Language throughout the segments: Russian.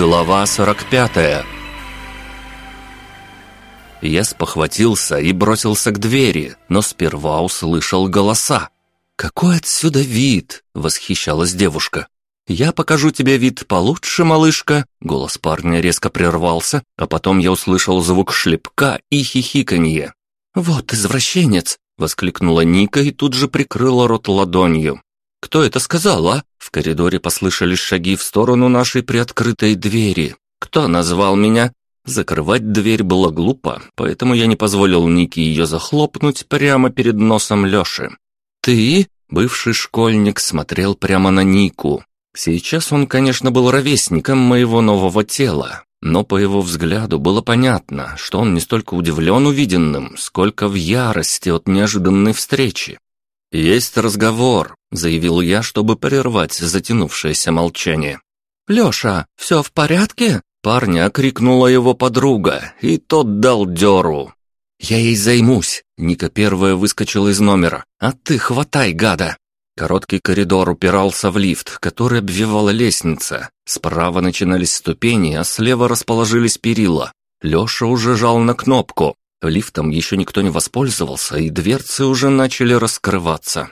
Глава 45 Я спохватился и бросился к двери, но сперва услышал голоса. «Какой отсюда вид!» — восхищалась девушка. «Я покажу тебе вид получше, малышка!» Голос парня резко прервался, а потом я услышал звук шлепка и хихиканье. «Вот извращенец!» — воскликнула Ника и тут же прикрыла рот ладонью. «Кто это сказал, а?» В коридоре послышались шаги в сторону нашей приоткрытой двери. «Кто назвал меня?» Закрывать дверь было глупо, поэтому я не позволил Нике ее захлопнуть прямо перед носом Леши. «Ты?» Бывший школьник смотрел прямо на Нику. Сейчас он, конечно, был ровесником моего нового тела, но по его взгляду было понятно, что он не столько удивлен увиденным, сколько в ярости от неожиданной встречи. «Есть разговор», — заявил я, чтобы прервать затянувшееся молчание. «Леша, все в порядке?» Парня крикнула его подруга, и тот дал дёру. «Я ей займусь!» Ника первая выскочила из номера. «А ты хватай, гада!» Короткий коридор упирался в лифт, который обвивала лестница. Справа начинались ступени, а слева расположились перила. Леша уже жал на кнопку. Лифтом еще никто не воспользовался, и дверцы уже начали раскрываться.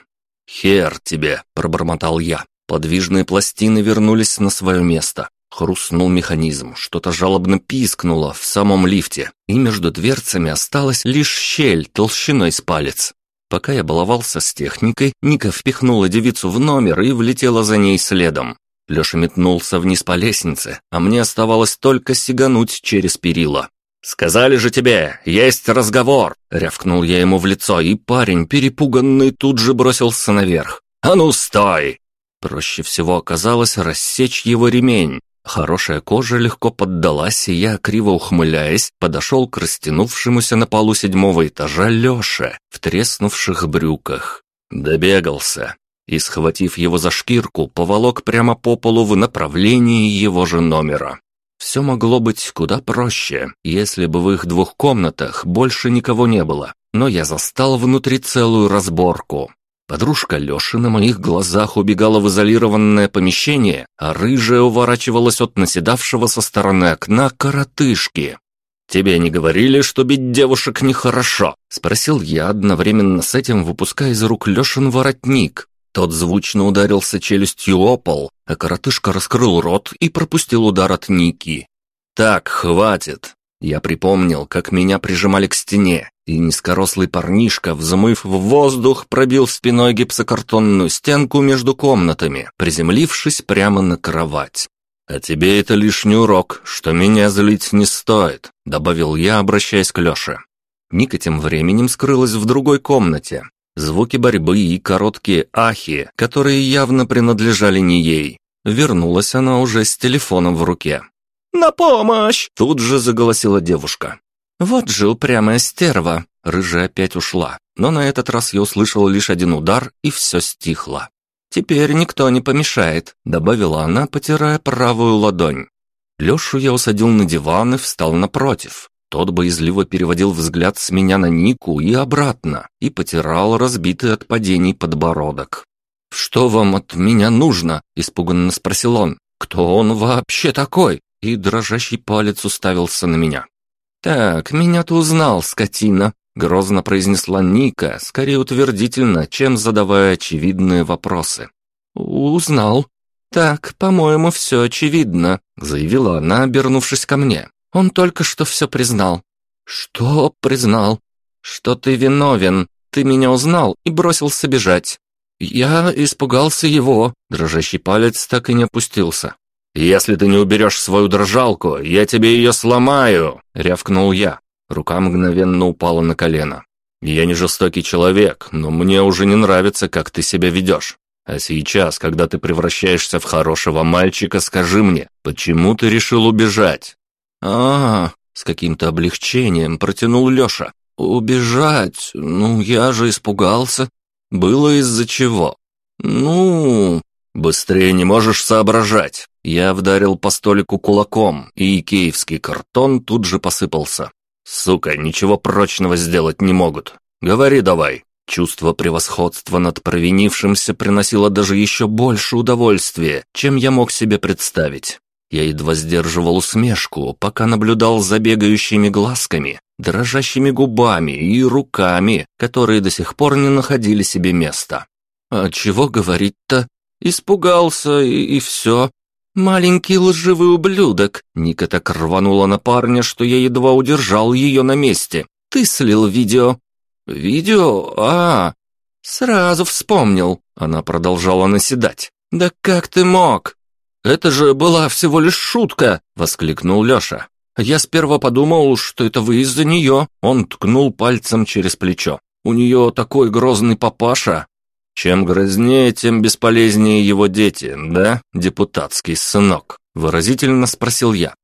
«Хер тебе!» – пробормотал я. Подвижные пластины вернулись на свое место. Хрустнул механизм, что-то жалобно пискнуло в самом лифте, и между дверцами осталась лишь щель толщиной с палец. Пока я баловался с техникой, Ника впихнула девицу в номер и влетела за ней следом. Леша метнулся вниз по лестнице, а мне оставалось только сигануть через перила. «Сказали же тебе, есть разговор!» — рявкнул я ему в лицо, и парень, перепуганный, тут же бросился наверх. «А ну, стой!» Проще всего оказалось рассечь его ремень. Хорошая кожа легко поддалась, и я, криво ухмыляясь, подошел к растянувшемуся на полу седьмого этажа Леше в треснувших брюках. Добегался и, схватив его за шкирку, поволок прямо по полу в направлении его же номера. Все могло быть куда проще, если бы в их двух комнатах больше никого не было, но я застал внутри целую разборку. Подружка Лёши на моих глазах убегала в изолированное помещение, а рыжая уворачивалась от наседавшего со стороны окна коротышки. «Тебе не говорили, что бить девушек нехорошо?» — спросил я, одновременно с этим выпуская из рук Лёшин воротник. Тот звучно ударился челюстью о пол, а коротышка раскрыл рот и пропустил удар от Ники. «Так, хватит!» Я припомнил, как меня прижимали к стене, и низкорослый парнишка, взмыв в воздух, пробил спиной гипсокартонную стенку между комнатами, приземлившись прямо на кровать. «А тебе это лишний урок, что меня злить не стоит», — добавил я, обращаясь к Лёше. Ника тем временем скрылась в другой комнате, звуки борьбы и короткие ахи, которые явно принадлежали не ей. Вернулась она уже с телефоном в руке. «На помощь!» – тут же заголосила девушка. «Вот же упрямая стерва!» Рыжая опять ушла, но на этот раз я услышал лишь один удар, и все стихло. «Теперь никто не помешает», — добавила она, потирая правую ладонь. Лешу я усадил на диван и встал напротив. Тот боязливо переводил взгляд с меня на Нику и обратно, и потирал разбитый от падений подбородок. «Что вам от меня нужно?» – испуганно спросил он. «Кто он вообще такой?» И дрожащий палец уставился на меня. «Так, меня ты узнал, скотина», – грозно произнесла Ника, скорее утвердительно, чем задавая очевидные вопросы. «Узнал. Так, по-моему, все очевидно», – заявила она, обернувшись ко мне. Он только что все признал». «Что признал?» «Что ты виновен. Ты меня узнал и бросился бежать». «Я испугался его». Дрожащий палец так и не опустился. «Если ты не уберешь свою дрожалку, я тебе ее сломаю!» — рявкнул я. Рука мгновенно упала на колено. «Я не жестокий человек, но мне уже не нравится, как ты себя ведешь. А сейчас, когда ты превращаешься в хорошего мальчика, скажи мне, почему ты решил убежать?» А, с каким-то облегчением протянул Лёша. «Убежать? Ну, я же испугался. Было из-за чего?» «Ну...» «Быстрее не можешь соображать!» Я вдарил по столику кулаком, и икеевский картон тут же посыпался. «Сука, ничего прочного сделать не могут. Говори давай!» Чувство превосходства над провинившимся приносило даже еще больше удовольствия, чем я мог себе представить. Я едва сдерживал усмешку, пока наблюдал за бегающими глазками, дрожащими губами и руками, которые до сих пор не находили себе места. А чего говорить-то? Испугался и, и все. «Маленький лживый ублюдок!» Ника так рванула на парня, что я едва удержал ее на месте. «Ты слил видео». «Видео? А, «Сразу вспомнил», — она продолжала наседать. «Да как ты мог?» «Это же была всего лишь шутка!» — воскликнул Леша. «Я сперва подумал, что это вы из-за нее». Он ткнул пальцем через плечо. «У нее такой грозный папаша». «Чем грознее, тем бесполезнее его дети, да, депутатский сынок?» — выразительно спросил я.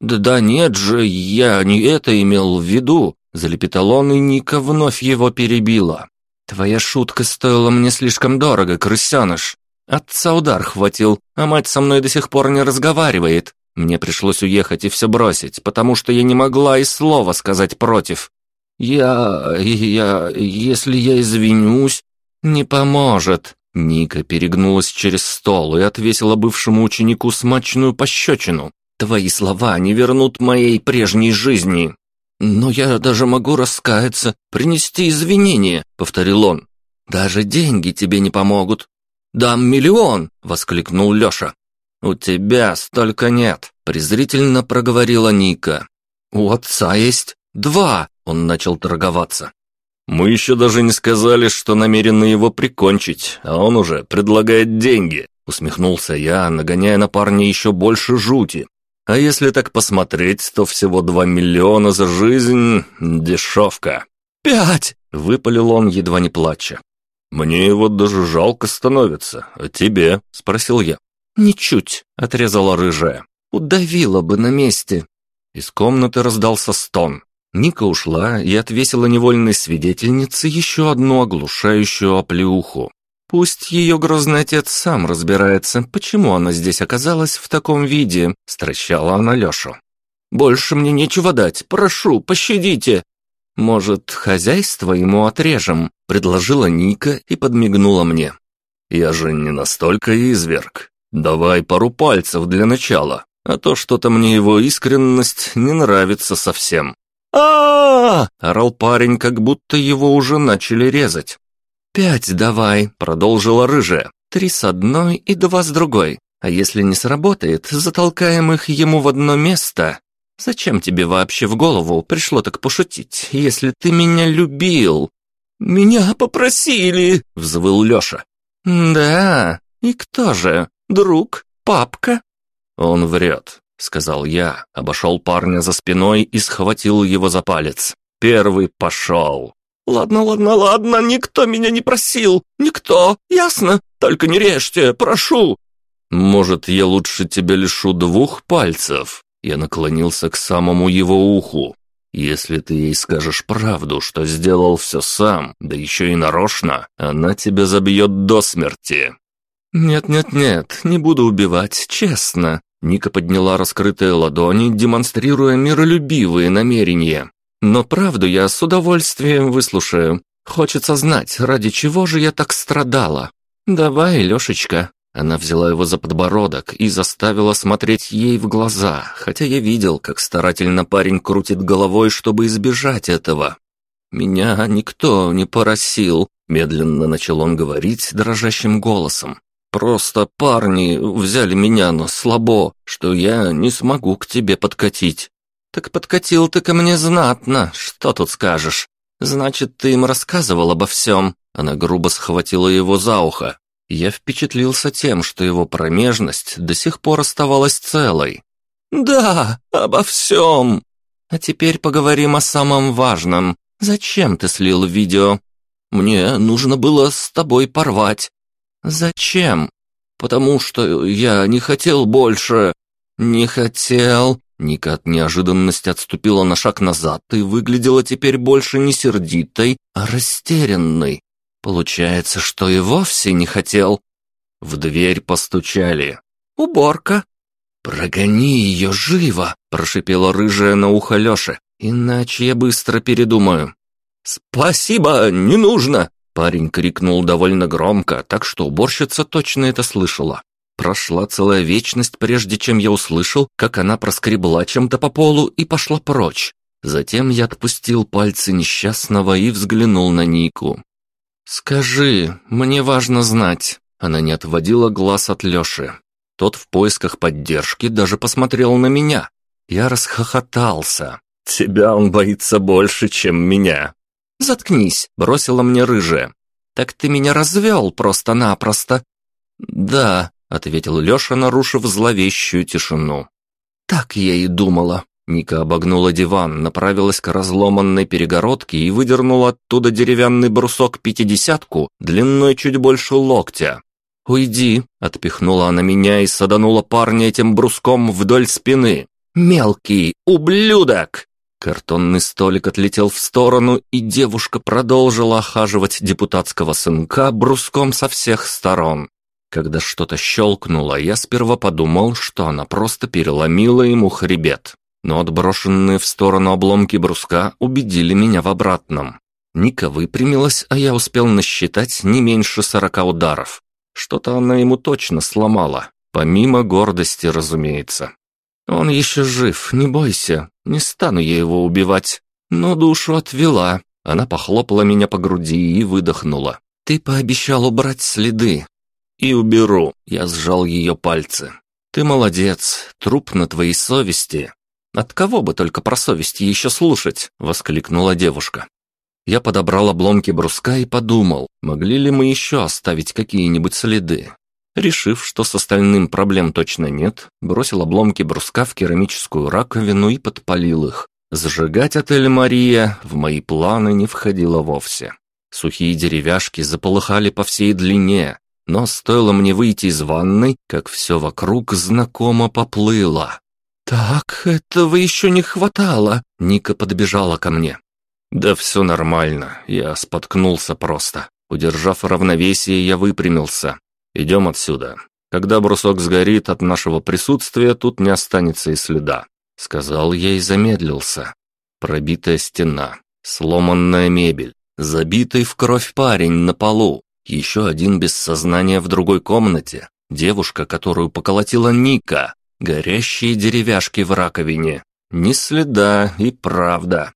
«Да да нет же, я не это имел в виду», — залепетал он, и Ника вновь его перебила. «Твоя шутка стоила мне слишком дорого, крысеныш. Отца удар хватил, а мать со мной до сих пор не разговаривает. Мне пришлось уехать и все бросить, потому что я не могла и слова сказать против. Я... я... если я извинюсь...» «Не поможет». Ника перегнулась через стол и отвесила бывшему ученику смачную пощечину. «Твои слова не вернут моей прежней жизни». «Но я даже могу раскаяться, принести извинения», — повторил он. «Даже деньги тебе не помогут». «Дам миллион!» — воскликнул Леша. «У тебя столько нет», — презрительно проговорила Ника. «У отца есть два», — он начал торговаться. «Мы еще даже не сказали, что намерены его прикончить, а он уже предлагает деньги», — усмехнулся я, нагоняя на парня еще больше жути. А если так посмотреть, то всего два миллиона за жизнь – дешевка. «Пять!» – выпалил он, едва не плача. «Мне его даже жалко становится. А тебе?» – спросил я. «Ничуть», – отрезала рыжая. «Удавила бы на месте». Из комнаты раздался стон. Ника ушла и отвесила невольной свидетельнице еще одну оглушающую оплеуху. Пусть ее грозный отец сам разбирается, почему она здесь оказалась в таком виде, стращала она Лешу. «Больше мне нечего дать, прошу, пощадите!» «Может, хозяйство ему отрежем?» – предложила Ника и подмигнула мне. «Я же не настолько изверг. Давай пару пальцев для начала, а то что-то мне его искренность не нравится совсем». А, -а, -а, орал парень, как будто его уже начали резать. «Пять давай», — продолжила рыжая. «Три с одной и два с другой. А если не сработает, затолкаем их ему в одно место. Зачем тебе вообще в голову пришло так пошутить, если ты меня любил?» «Меня попросили», — взвыл Леша. «Да, и кто же? Друг? Папка?» «Он врет», — сказал я, обошел парня за спиной и схватил его за палец. «Первый пошел». «Ладно, ладно, ладно, никто меня не просил. Никто, ясно? Только не режьте, прошу!» «Может, я лучше тебя лишу двух пальцев?» Я наклонился к самому его уху. «Если ты ей скажешь правду, что сделал все сам, да еще и нарочно, она тебя забьет до смерти». «Нет-нет-нет, не буду убивать, честно». Ника подняла раскрытые ладони, демонстрируя миролюбивые намерения. Но правду я с удовольствием выслушаю. Хочется знать, ради чего же я так страдала. Давай, Лешечка. Она взяла его за подбородок и заставила смотреть ей в глаза, хотя я видел, как старательно парень крутит головой, чтобы избежать этого. «Меня никто не поросил», — медленно начал он говорить дрожащим голосом. «Просто парни взяли меня, но слабо, что я не смогу к тебе подкатить. «Так подкатил ты ко мне знатно, что тут скажешь? Значит, ты им рассказывал обо всем?» Она грубо схватила его за ухо. Я впечатлился тем, что его промежность до сих пор оставалась целой. «Да, обо всем!» «А теперь поговорим о самом важном. Зачем ты слил видео?» «Мне нужно было с тобой порвать». «Зачем?» «Потому что я не хотел больше». «Не хотел?» Ника от неожиданности отступила на шаг назад и выглядела теперь больше не сердитой, а растерянной. Получается, что и вовсе не хотел. В дверь постучали. «Уборка!» «Прогони ее живо!» – прошипела рыжая на ухо Лёше. «Иначе я быстро передумаю». «Спасибо, не нужно!» Парень крикнул довольно громко, так что уборщица точно это слышала. Прошла целая вечность, прежде чем я услышал, как она проскребла чем-то по полу и пошла прочь. Затем я отпустил пальцы несчастного и взглянул на Нику. «Скажи, мне важно знать». Она не отводила глаз от Лёши. Тот в поисках поддержки даже посмотрел на меня. Я расхохотался. «Тебя он боится больше, чем меня». «Заткнись», — бросила мне рыжая. «Так ты меня развел просто-напросто». «Да», — ответил Лёша, нарушив зловещую тишину. «Так я и думала». Ника обогнула диван, направилась к разломанной перегородке и выдернула оттуда деревянный брусок пятидесятку длиной чуть больше локтя. «Уйди!» – отпихнула она меня и саданула парня этим бруском вдоль спины. «Мелкий ублюдок!» Картонный столик отлетел в сторону, и девушка продолжила охаживать депутатского сынка бруском со всех сторон. Когда что-то щелкнуло, я сперва подумал, что она просто переломила ему хребет но отброшенные в сторону обломки бруска убедили меня в обратном. Ника выпрямилась, а я успел насчитать не меньше сорока ударов. Что-то она ему точно сломала, помимо гордости, разумеется. Он еще жив, не бойся, не стану я его убивать. Но душу отвела. Она похлопала меня по груди и выдохнула. Ты пообещал убрать следы. И уберу. Я сжал ее пальцы. Ты молодец, труп на твоей совести. «От кого бы только про совесть еще слушать?» — воскликнула девушка. Я подобрал обломки бруска и подумал, могли ли мы еще оставить какие-нибудь следы. Решив, что с остальным проблем точно нет, бросил обломки бруска в керамическую раковину и подпалил их. Сжигать отель «Мария» в мои планы не входило вовсе. Сухие деревяшки заполыхали по всей длине, но стоило мне выйти из ванной, как все вокруг знакомо поплыло. «Так, этого еще не хватало!» Ника подбежала ко мне. «Да все нормально, я споткнулся просто. Удержав равновесие, я выпрямился. Идем отсюда. Когда брусок сгорит, от нашего присутствия тут не останется и следа», — сказал я и замедлился. Пробитая стена, сломанная мебель, забитый в кровь парень на полу, еще один без сознания в другой комнате, девушка, которую поколотила Ника, Горящие деревяшки в раковине. Ни следа и правда.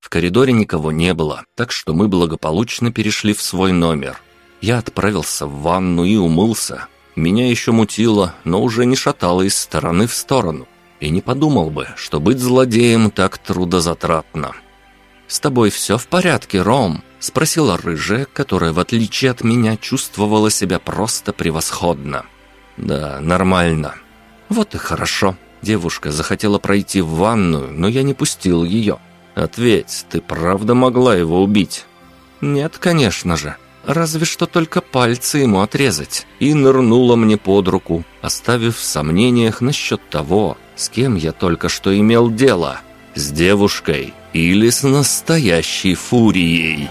В коридоре никого не было, так что мы благополучно перешли в свой номер. Я отправился в ванну и умылся. Меня еще мутило, но уже не шатало из стороны в сторону. И не подумал бы, что быть злодеем так трудозатратно. «С тобой все в порядке, Ром?» – спросила рыжая, которая, в отличие от меня, чувствовала себя просто превосходно. «Да, нормально. «Вот и хорошо». Девушка захотела пройти в ванную, но я не пустил ее. «Ответь, ты правда могла его убить?» «Нет, конечно же. Разве что только пальцы ему отрезать». И нырнула мне под руку, оставив в сомнениях насчет того, с кем я только что имел дело. С девушкой или с настоящей фурией.